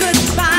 goodbye.